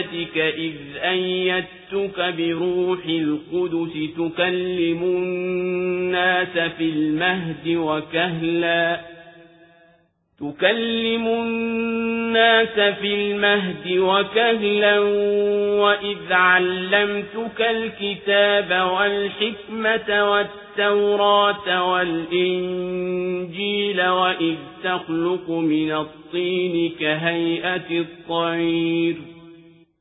والدتك إذ أيدتك بروح القدس تكلم الناس في المهد وكهلا تكلم الناس في المهد وكهلا وإذ علمتك الكتاب والحكمة والتوراة والإنجيل وإذ تخلق من الطين كهيئة الطير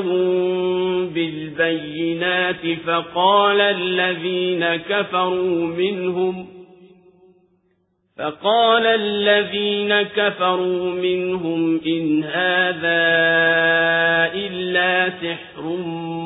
جئتهم بالبينات فقال الذين كفروا منهم فقال الذين كفروا منهم إن هذا إلا سحر مبين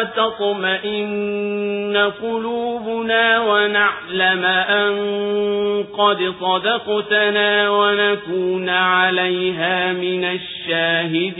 وتطمئن قلوبنا ونعلم أن قد صدقتنا ونكون عليها من الشاهدين.